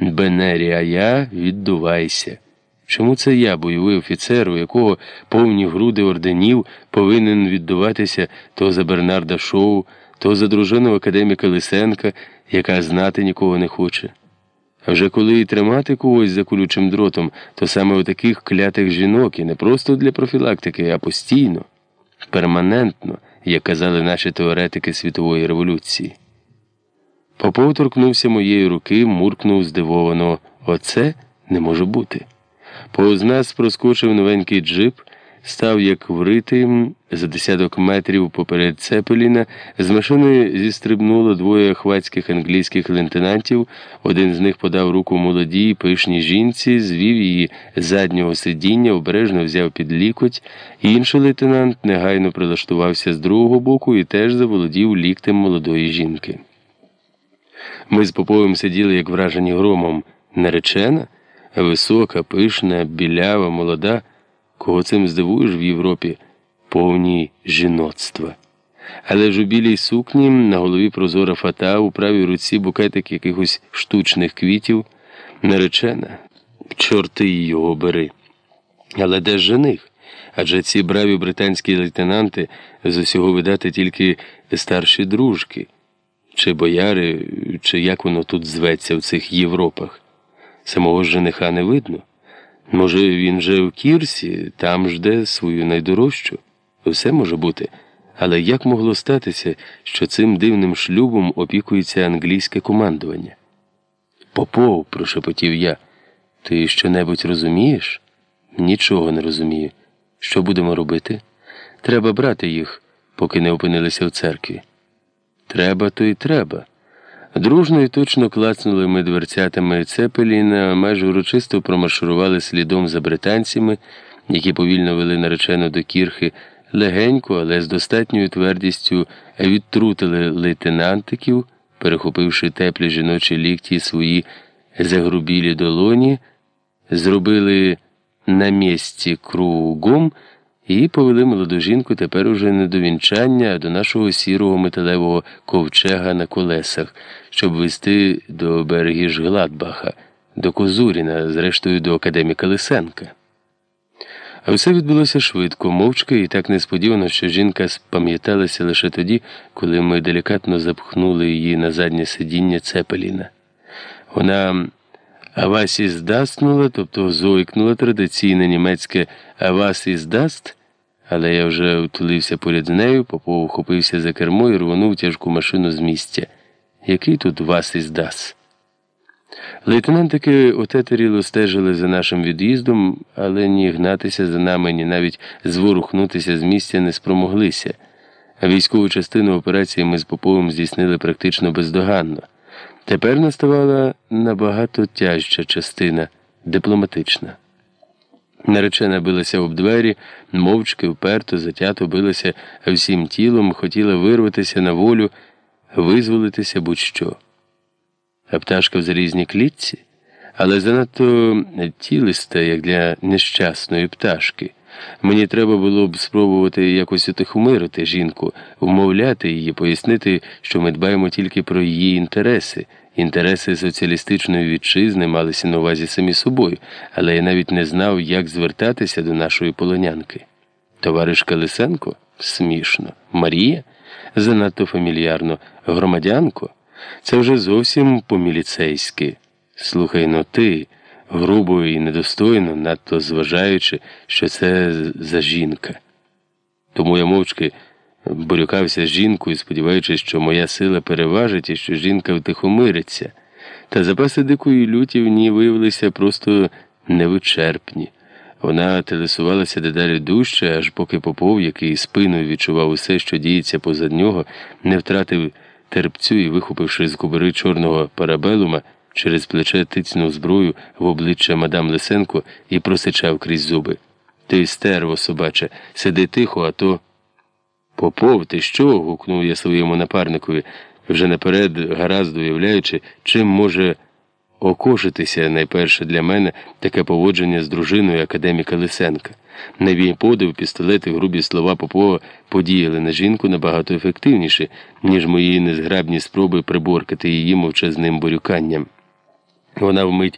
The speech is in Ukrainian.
Бенері, а я віддувайся. Чому це я, бойовий офіцер, у якого повні груди орденів, повинен віддуватися то за Бернарда Шоу, то за дружину академіка Лисенка, яка знати нікого не хоче? А вже коли і тримати когось за колючим дротом, то саме у таких клятих жінок і не просто для профілактики, а постійно, перманентно, як казали наші теоретики світової революції. Попов торкнувся моєї руки, муркнув здивовано. Оце не може бути. Повз нас проскочив новенький джип, став як вритий, за десяток метрів поперед Цепеліна, з машини зістрибнуло двоє хвацьких англійських лейтенантів. Один з них подав руку молодій, пишній жінці, звів її з заднього сидіння, обережно взяв під лікоть. Інший лейтенант негайно прилаштувався з другого боку і теж заволодів ліктем молодої жінки. Ми з Поповим сиділи, як вражені громом, наречена, висока, пишна, білява, молода. Кого цим здивуєш в Європі повні жіноцтва. Але ж у білій сукні на голові прозора фата, у правій руці букетик якихось штучних квітів, наречена, чорти його бери. Але де ж жених? Адже ці браві британські лейтенанти з усього видати тільки старші дружки, чи бояри, чи як воно тут зветься в цих Європах. Самого ж жениха не видно. Може, він же в Кірсі, там жде свою найдорожчу. Все може бути. Але як могло статися, що цим дивним шлюбом опікується англійське командування? Попов, прошепотів я, ти що-небудь розумієш? Нічого не розумію. Що будемо робити? Треба брати їх, поки не опинилися в церкві. Треба, то й треба. Дружно і точно клацнули ми дверцятами Цепеліна, майже урочисто промаршурували слідом за британцями, які повільно вели наречену до кірхи, легенько, але з достатньою твердістю відтрутили лейтенантиків, перехопивши теплі жіночі лікті свої загрубілі долоні, зробили на місці кругом. І повели молоду жінку тепер уже не до вінчання, а до нашого сірого металевого ковчега на колесах, щоб вести до берегіж Гладбаха, до Козуріна, зрештою до академіка Лисенка. А все відбулося швидко, мовчки і так несподівано, що жінка спам'яталася лише тоді, коли ми делікатно запхнули її на заднє сидіння Цепеліна. Вона Авась іздаснула, тобто зойкнула традиційне німецьке Авас іздаст, але я вже втулився поряд з нею, Попов ухопився за кермо і рвонув тяжку машину з місця. Який тут вас іздас? Лейтенантики отетеріло стежили за нашим від'їздом, але ні гнатися за нами, ні навіть зворухнутися з місця не спромоглися. Військову частину операції ми з Поповим здійснили практично бездоганно. Тепер наставала набагато тяжча частина дипломатична. Наречена билася об двері, мовчки, вперто, затято билася всім тілом, хотіла вирватися на волю, визволитися будь-що. А пташка в залізній клітці, але занадто тілиста, як для нещасної пташки. Мені треба було б спробувати якось утихомирити жінку, вмовляти її, пояснити, що ми дбаємо тільки про її інтереси. Інтереси соціалістичної вітчизни малися на увазі самі собою, але я навіть не знав, як звертатися до нашої полонянки. Товариш Калисенко? Смішно. Марія? Занадто фамільярно. Громадянко? Це вже зовсім по-міліцейськи. Слухай но ти грубо і недостойно, надто зважаючи, що це за жінка. Тому я мовчки борюкався з жінкою, сподіваючись, що моя сила переважить і що жінка втихомириться. Та запаси дикої люті в ній виявилися просто невичерпні. Вона телесувалася дедалі дужче, аж поки Попов, який спиною відчував усе, що діється позад нього, не втратив терпцю і, вихопивши з кубери чорного парабелума, через плече тицьнув зброю в обличчя мадам Лисенко і просичав крізь зуби. Ти стерво, собаче, сиди тихо, а то. Попов, ти що? гукнув я своєму напарникові, вже наперед гаразд уявляючи, чим може окошитися найперше для мене таке поводження з дружиною академіка Лисенка. На мій подив, пістолети, грубі слова Попова подіяли на жінку набагато ефективніше, ніж мої незграбні спроби приборкати її мовчазним борюканням. Вона вмить